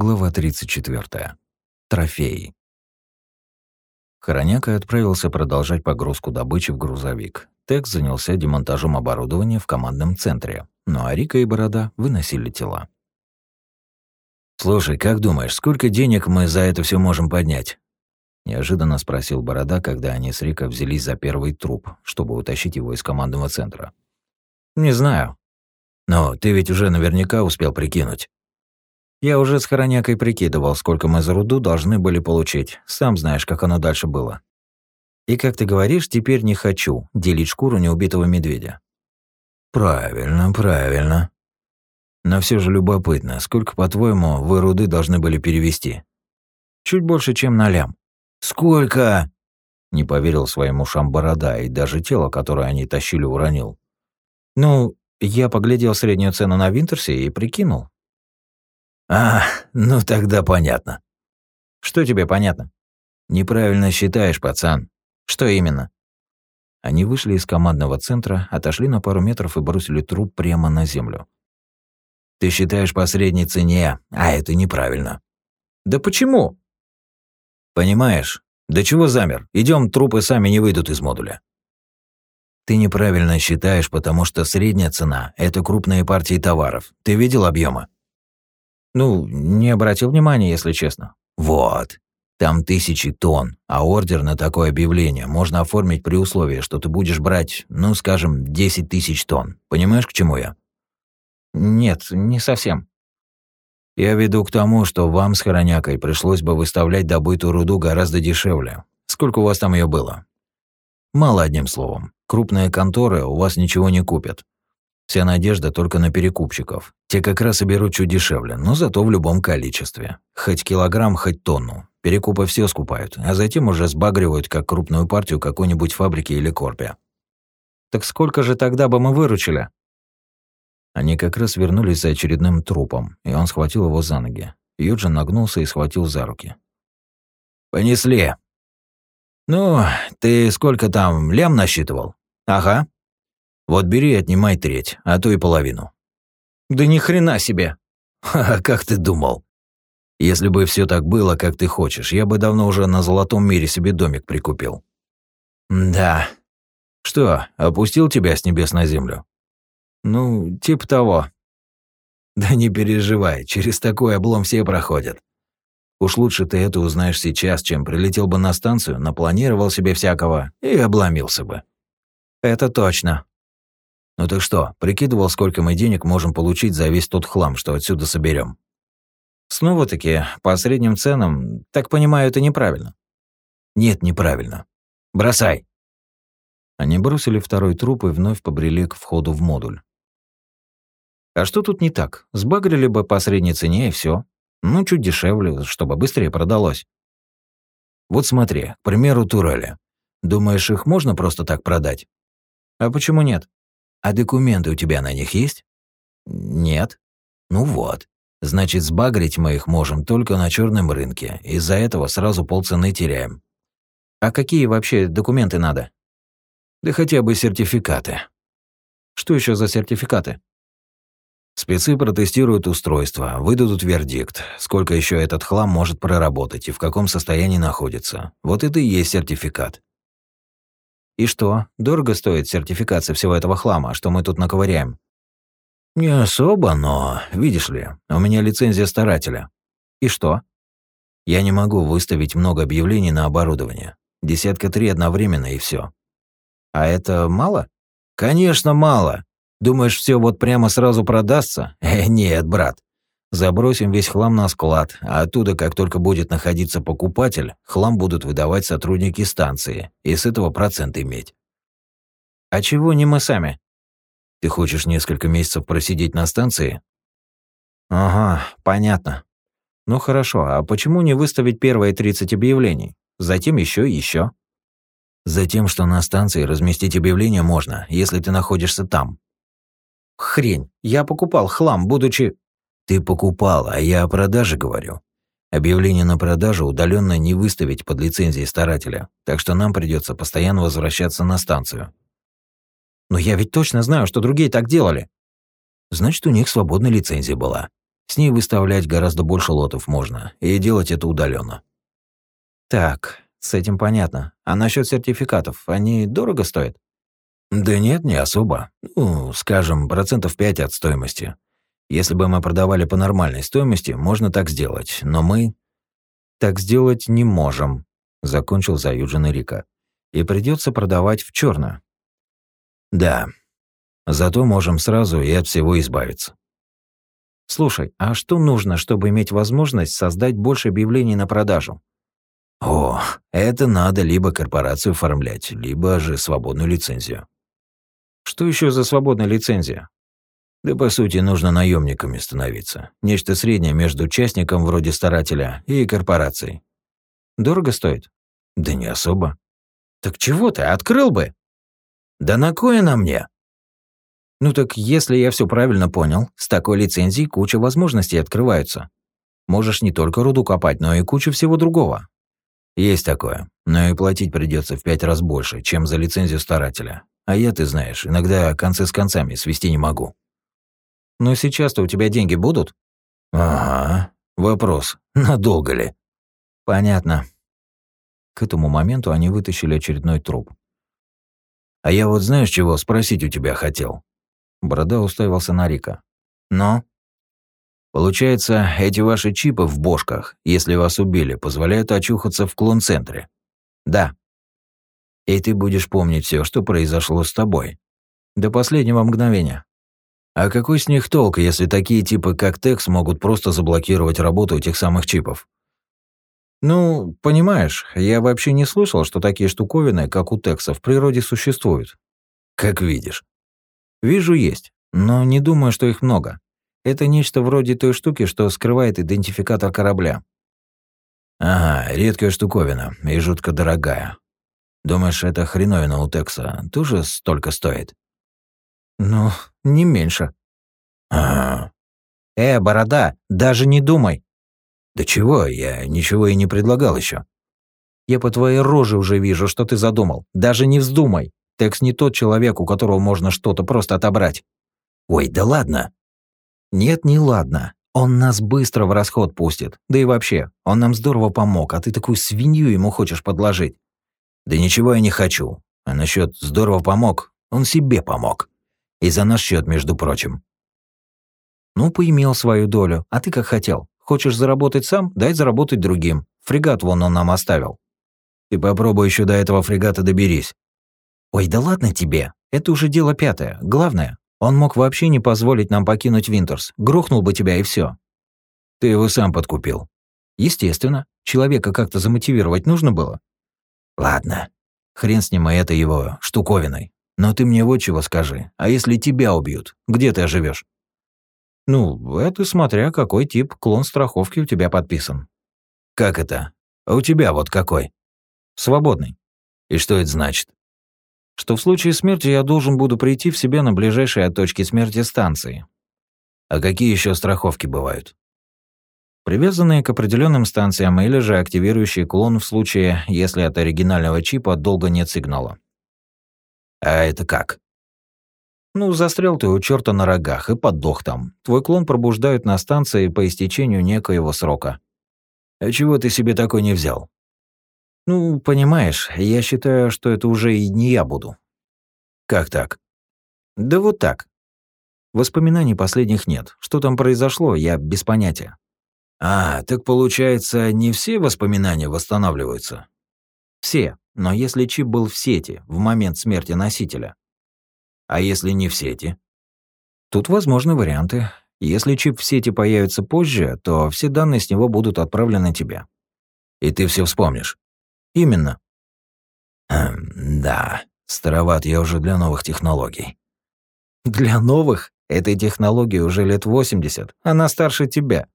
Глава 34. Трофеи. Хороняка отправился продолжать погрузку добычи в грузовик. Текс занялся демонтажом оборудования в командном центре, ну а Рика и Борода выносили тела. «Слушай, как думаешь, сколько денег мы за это все можем поднять?» Неожиданно спросил Борода, когда они с Рика взялись за первый труп, чтобы утащить его из командного центра. «Не знаю». «Но ты ведь уже наверняка успел прикинуть». Я уже с Хоронякой прикидывал, сколько мы за руду должны были получить. Сам знаешь, как оно дальше было. И как ты говоришь, теперь не хочу делить шкуру неубитого медведя. Правильно, правильно. Но все же любопытно, сколько, по-твоему, вы руды должны были перевести? Чуть больше, чем на лям. Сколько? Не поверил своим ушам борода, и даже тело, которое они тащили, уронил. Ну, я поглядел среднюю цену на Винтерсе и прикинул. «А, ну тогда понятно». «Что тебе понятно?» «Неправильно считаешь, пацан». «Что именно?» Они вышли из командного центра, отошли на пару метров и бросили труп прямо на землю. «Ты считаешь по средней цене, а это неправильно». «Да почему?» «Понимаешь, до чего замер? Идем, трупы сами не выйдут из модуля». «Ты неправильно считаешь, потому что средняя цена – это крупные партии товаров. Ты видел объемы? Ну, не обратил внимания, если честно. Вот. Там тысячи тонн, а ордер на такое объявление можно оформить при условии, что ты будешь брать, ну, скажем, 10 тысяч тонн. Понимаешь, к чему я? Нет, не совсем. Я веду к тому, что вам с Хоронякой пришлось бы выставлять добытую руду гораздо дешевле. Сколько у вас там ее было? Мало одним словом. Крупные конторы у вас ничего не купят. Вся надежда только на перекупщиков. Те как раз и берут чуть дешевле, но зато в любом количестве. Хоть килограмм, хоть тонну. Перекупы все скупают, а затем уже сбагривают как крупную партию какой-нибудь фабрики или корпе. Так сколько же тогда бы мы выручили? Они как раз вернулись за очередным трупом, и он схватил его за ноги. Юджин нагнулся и схватил за руки. «Понесли!» «Ну, ты сколько там лям насчитывал?» «Ага», вот бери и отнимай треть, а то и половину. Да ни хрена себе. Ха, как ты думал? Если бы все так было, как ты хочешь, я бы давно уже на золотом мире себе домик прикупил. Да. Что, опустил тебя с небес на землю? Ну, типа того. Да не переживай, через такой облом все проходят. Уж лучше ты это узнаешь сейчас, чем прилетел бы на станцию, напланировал себе всякого и обломился бы. Это точно. «Ну ты что, прикидывал, сколько мы денег можем получить за весь тот хлам, что отсюда соберем? «Снова-таки, по средним ценам, так понимаю, это неправильно». «Нет, неправильно. Бросай!» Они бросили второй труп и вновь побрели к входу в модуль. А что тут не так? Сбагрили бы по средней цене и все. Ну, чуть дешевле, чтобы быстрее продалось. Вот смотри, к примеру, турели. Думаешь, их можно просто так продать? А почему нет? А документы у тебя на них есть? Нет. Ну вот. Значит, сбагрить мы их можем только на черном рынке. Из-за этого сразу полцены теряем. А какие вообще документы надо? Да хотя бы сертификаты. Что еще за сертификаты? Спецы протестируют устройство, выдадут вердикт, сколько еще этот хлам может проработать и в каком состоянии находится. Вот это и есть сертификат. И что, дорого стоит сертификация всего этого хлама, что мы тут наковыряем? Не особо, но, видишь ли, у меня лицензия старателя. И что? Я не могу выставить много объявлений на оборудование. Десятка три одновременно и все. А это мало? Конечно, мало. Думаешь, все вот прямо сразу продастся? Э, нет, брат. Забросим весь хлам на склад, а оттуда, как только будет находиться покупатель, хлам будут выдавать сотрудники станции, и с этого процент иметь. А чего не мы сами? Ты хочешь несколько месяцев просидеть на станции? Ага, понятно. Ну хорошо, а почему не выставить первые 30 объявлений? Затем еще и еще. Затем, что на станции разместить объявление можно, если ты находишься там. Хрень, я покупал хлам, будучи... Ты покупал, а я о продаже говорю. Объявление на продажу удаленно не выставить под лицензией старателя, так что нам придется постоянно возвращаться на станцию. Но я ведь точно знаю, что другие так делали. Значит, у них свободная лицензия была. С ней выставлять гораздо больше лотов можно, и делать это удаленно. Так, с этим понятно. А насчет сертификатов, они дорого стоят? Да нет, не особо. Ну, скажем, процентов 5 от стоимости. Если бы мы продавали по нормальной стоимости, можно так сделать, но мы... Так сделать не можем, закончил за Юджин Рика. И придется продавать в черную. Да. Зато можем сразу и от всего избавиться. Слушай, а что нужно, чтобы иметь возможность создать больше объявлений на продажу? О, это надо либо корпорацию оформлять, либо же свободную лицензию. Что еще за свободная лицензия? Да по сути нужно наемниками становиться. Нечто среднее между участником вроде старателя и корпорацией. Дорого стоит? Да не особо. Так чего ты, открыл бы? Да на кое на мне? Ну так если я все правильно понял, с такой лицензией куча возможностей открываются. Можешь не только руду копать, но и кучу всего другого. Есть такое, но и платить придется в пять раз больше, чем за лицензию старателя. А я, ты знаешь, иногда концы с концами свести не могу. Но сейчас-то у тебя деньги будут? Ага. Вопрос, надолго ли? Понятно. К этому моменту они вытащили очередной труп. А я вот знаешь, чего спросить у тебя хотел? Борода уставился на Рика. «Но?» «Получается, эти ваши чипы в бошках, если вас убили, позволяют очухаться в клон-центре?» «Да». «И ты будешь помнить все, что произошло с тобой?» «До последнего мгновения». «А какой с них толк, если такие типы, как Текс, могут просто заблокировать работу этих самых чипов?» «Ну, понимаешь, я вообще не слышал, что такие штуковины, как у Текса, в природе существуют». «Как видишь». Вижу, есть, но не думаю, что их много. Это нечто вроде той штуки, что скрывает идентификатор корабля. Ага, редкая штуковина и жутко дорогая. Думаешь, эта хреновина у Текса тоже столько стоит? Ну, не меньше. Ага. Э, борода, даже не думай. Да чего, я ничего и не предлагал еще. Я по твоей роже уже вижу, что ты задумал. Даже не вздумай. Текс не тот человек, у которого можно что-то просто отобрать. Ой, да ладно. Нет, не ладно. Он нас быстро в расход пустит. Да и вообще, он нам здорово помог, а ты такую свинью ему хочешь подложить. Да ничего я не хочу. А насчет здорово помог, он себе помог. И за наш счет, между прочим. Ну, поимел свою долю, а ты как хотел. Хочешь заработать сам, дай заработать другим. Фрегат вон он нам оставил. Ты попробуй еще до этого фрегата доберись. «Ой, да ладно тебе. Это уже дело пятое. Главное, он мог вообще не позволить нам покинуть Винтерс. Грохнул бы тебя и все. Ты его сам подкупил. Естественно. Человека как-то замотивировать нужно было. Ладно. Хрен с ним и это его штуковиной. Но ты мне вот чего скажи. А если тебя убьют, где ты оживешь? Ну, это смотря какой тип клон страховки у тебя подписан. Как это? А у тебя вот какой? Свободный. И что это значит? что в случае смерти я должен буду прийти в себя на ближайшей от точки смерти станции. А какие еще страховки бывают? Привязанные к определенным станциям или же активирующие клон в случае, если от оригинального чипа долго нет сигнала. А это как? Ну, застрял ты у черта на рогах и подох там. Твой клон пробуждают на станции по истечению некоего срока. А чего ты себе такой не взял? Ну, понимаешь, я считаю, что это уже и не я буду. Как так? Да вот так. Воспоминаний последних нет. Что там произошло, я без понятия. А, так получается, не все воспоминания восстанавливаются? Все, но если чип был в сети в момент смерти носителя. А если не в сети? Тут возможны варианты. Если чип в сети появится позже, то все данные с него будут отправлены тебе. И ты все вспомнишь? Именно. Эм, да, староват я уже для новых технологий. Для новых? Этой технологии уже лет 80. Она старше тебя.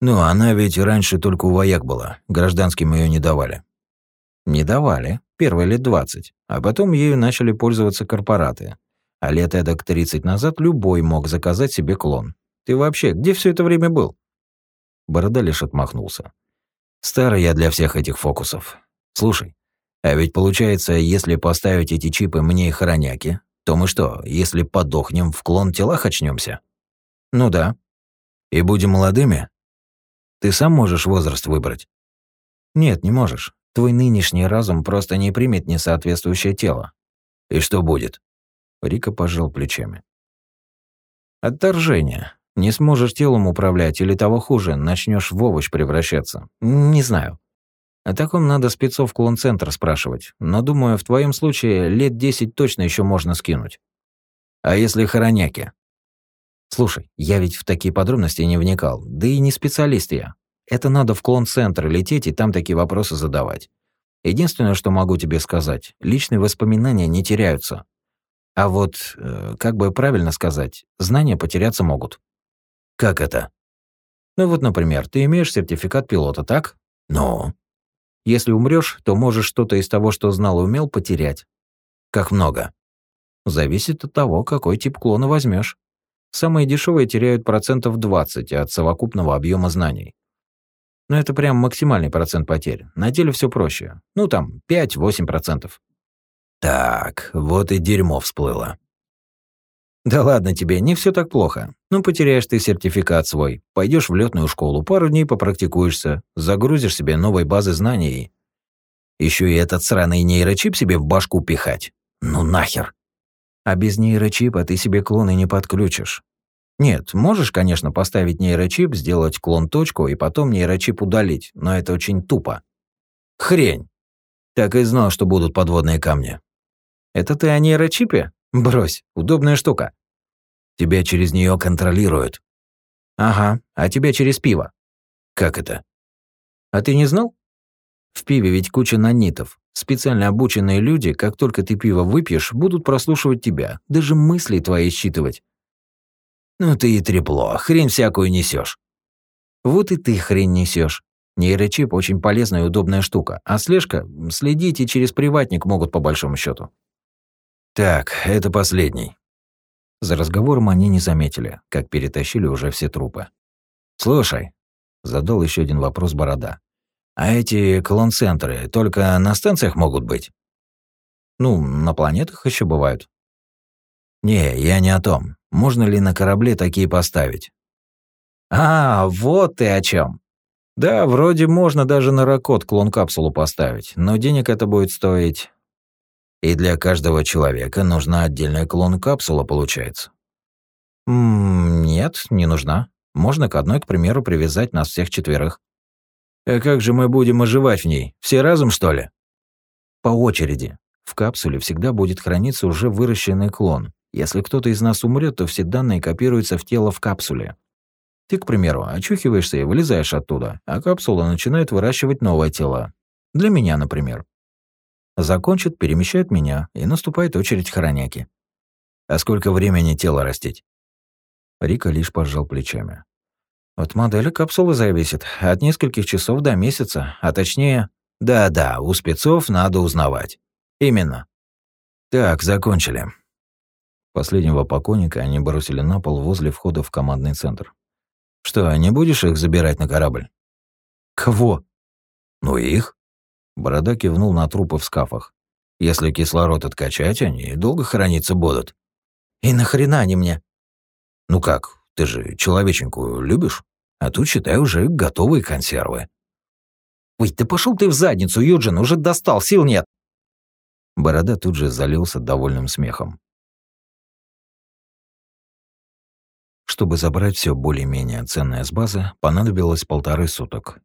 Ну, она ведь раньше только у вояк была. Гражданским ее не давали. Не давали. Первые лет 20. А потом ею начали пользоваться корпораты. А лет эдак 30 назад любой мог заказать себе клон. Ты вообще где все это время был? Борода лишь отмахнулся. Старый я для всех этих фокусов. Слушай, а ведь получается, если поставить эти чипы мне и хороняки, то мы что, если подохнем, в клон телах очнемся? Ну да. И будем молодыми? Ты сам можешь возраст выбрать? Нет, не можешь. Твой нынешний разум просто не примет несоответствующее тело. И что будет? Рика пожал плечами. Отторжение. Не сможешь телом управлять или того хуже, начнешь в овощ превращаться. Не знаю. О таком надо спецов клон-центр спрашивать, но думаю, в твоем случае лет десять точно еще можно скинуть. А если хороняки? Слушай, я ведь в такие подробности не вникал, да и не специалист я. Это надо в клон-центр лететь и там такие вопросы задавать. Единственное, что могу тебе сказать, личные воспоминания не теряются. А вот, э, как бы правильно сказать, знания потеряться могут. Как это? Ну вот, например, ты имеешь сертификат пилота, так? Ну? Если умрешь, то можешь что-то из того, что знал и умел, потерять. Как много? Зависит от того, какой тип клона возьмешь. Самые дешевые теряют процентов 20 от совокупного объема знаний. Но это прям максимальный процент потерь. На деле все проще. Ну там 5-8%. Так, вот и дерьмо всплыло. Да ладно тебе, не все так плохо. Ну, потеряешь ты сертификат свой, пойдешь в летную школу, пару дней попрактикуешься, загрузишь себе новой базы знаний. Еще и этот сраный нейрочип себе в башку пихать. Ну нахер. А без нейрочипа ты себе клоны не подключишь. Нет, можешь, конечно, поставить нейрочип, сделать клон-точку и потом нейрочип удалить, но это очень тупо. Хрень. Так и знал, что будут подводные камни. Это ты о нейрочипе? Брось, удобная штука. Тебя через нее контролируют. Ага, а тебя через пиво. Как это? А ты не знал? В пиве ведь куча нанитов. Специально обученные люди, как только ты пиво выпьешь, будут прослушивать тебя, даже мысли твои считывать. Ну ты и трепло, хрень всякую несешь. Вот и ты хрень несешь. Нейрочип очень полезная и удобная штука, а слежка — следить и через приватник могут по большому счету. Так, это последний. За разговором они не заметили, как перетащили уже все трупы. «Слушай», — задал еще один вопрос Борода, «а эти колон-центры только на станциях могут быть?» «Ну, на планетах еще бывают». «Не, я не о том. Можно ли на корабле такие поставить?» «А, вот ты о чем. Да, вроде можно даже на Ракот клон-капсулу поставить, но денег это будет стоить и для каждого человека нужна отдельная клон-капсула, получается? М нет, не нужна. Можно к одной, к примеру, привязать нас всех четверых. А как же мы будем оживать в ней? Все разом, что ли? По очереди. В капсуле всегда будет храниться уже выращенный клон. Если кто-то из нас умрет, то все данные копируются в тело в капсуле. Ты, к примеру, очухиваешься и вылезаешь оттуда, а капсула начинает выращивать новое тело. Для меня, например. Закончит, перемещает меня, и наступает очередь хороняки. А сколько времени тело растить? Рика лишь пожал плечами. От модели капсулы зависит. От нескольких часов до месяца, а точнее... Да-да, у спецов надо узнавать. Именно. Так, закончили. Последнего покойника они бросили на пол возле входа в командный центр. Что, не будешь их забирать на корабль? Кого? Ну их. Борода кивнул на трупы в скафах. «Если кислород откачать, они долго храниться будут». «И нахрена они мне?» «Ну как, ты же человеченку любишь? А тут, считай, уже готовые консервы». «Ой, ты пошел ты в задницу, Юджин, уже достал, сил нет!» Борода тут же залился довольным смехом. Чтобы забрать все более-менее ценное с базы, понадобилось полторы суток.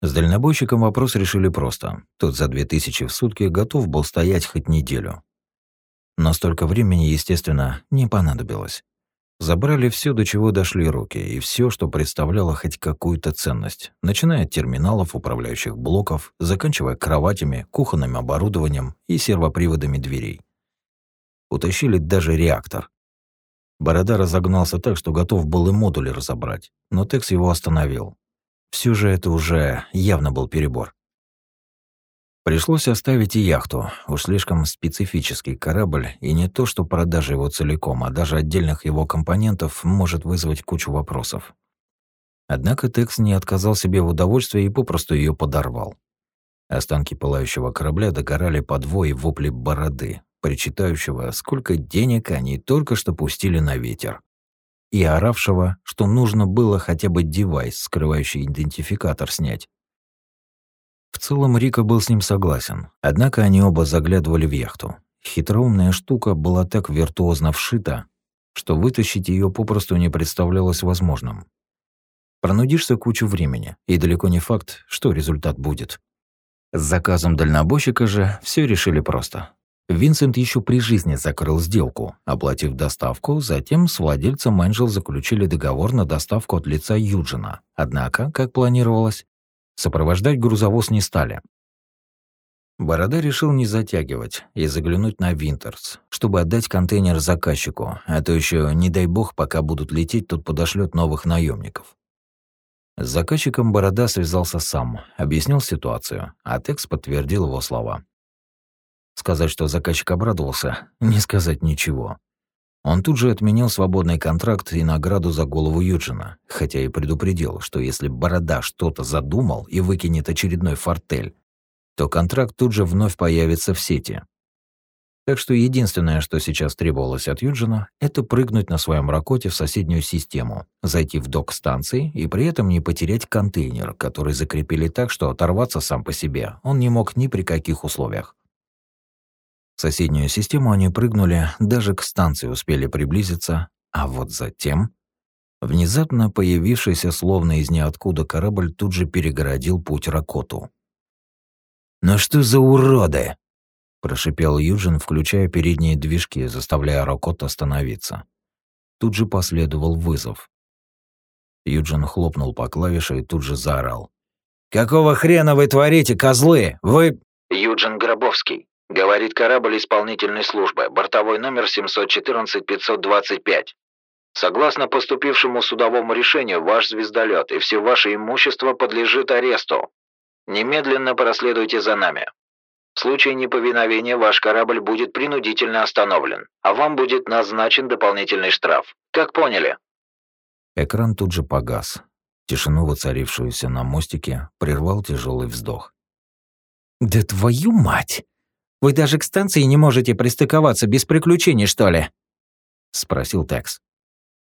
С дальнобойщиком вопрос решили просто. Тот за две тысячи в сутки готов был стоять хоть неделю. Но столько времени, естественно, не понадобилось. Забрали все, до чего дошли руки, и все, что представляло хоть какую-то ценность, начиная от терминалов, управляющих блоков, заканчивая кроватями, кухонным оборудованием и сервоприводами дверей. Утащили даже реактор. Борода разогнался так, что готов был и модули разобрать, но Текс его остановил. Все же это уже явно был перебор. Пришлось оставить и яхту. Уж слишком специфический корабль, и не то, что продажа его целиком, а даже отдельных его компонентов может вызвать кучу вопросов. Однако Текс не отказал себе в удовольствии и попросту ее подорвал. Останки пылающего корабля догорали по двое вопли бороды, причитающего, сколько денег они только что пустили на ветер. и оравшего, что нужно было хотя бы девайс, скрывающий идентификатор, снять. В целом Рика был с ним согласен, однако они оба заглядывали в яхту. Хитроумная штука была так виртуозно вшита, что вытащить ее попросту не представлялось возможным. Пронудишься кучу времени, и далеко не факт, что результат будет. С заказом дальнобойщика же все решили просто. Винсент еще при жизни закрыл сделку, оплатив доставку, затем с владельцем Энджел заключили договор на доставку от лица Юджина. Однако, как планировалось, сопровождать грузовоз не стали. Борода решил не затягивать и заглянуть на Винтерс, чтобы отдать контейнер заказчику, а то еще, не дай бог, пока будут лететь, тут подошлет новых наемников. С заказчиком Борода связался сам, объяснил ситуацию, а Текс подтвердил его слова. Сказать, что заказчик обрадовался, не сказать ничего. Он тут же отменил свободный контракт и награду за голову Юджина, хотя и предупредил, что если Борода что-то задумал и выкинет очередной фортель, то контракт тут же вновь появится в сети. Так что единственное, что сейчас требовалось от Юджина, это прыгнуть на своем ракоте в соседнюю систему, зайти в док станции и при этом не потерять контейнер, который закрепили так, что оторваться сам по себе он не мог ни при каких условиях. В соседнюю систему они прыгнули, даже к станции успели приблизиться, а вот затем... Внезапно появившийся словно из ниоткуда корабль тут же перегородил путь Ракоту. «Ну что за уроды?» прошипел Юджин, включая передние движки, заставляя Рокот остановиться. Тут же последовал вызов. Юджин хлопнул по клавише и тут же заорал. «Какого хрена вы творите, козлы? Вы...» «Юджин Гробовский», — говорит корабль исполнительной службы, бортовой номер 714-525. Согласно поступившему судовому решению, ваш звездолет и все ваше имущество подлежит аресту. Немедленно проследуйте за нами. В случае неповиновения ваш корабль будет принудительно остановлен, а вам будет назначен дополнительный штраф. Как поняли?» Экран тут же погас. Тишину, воцарившуюся на мостике, прервал тяжелый вздох. «Да твою мать! Вы даже к станции не можете пристыковаться без приключений, что ли?» — спросил Текс.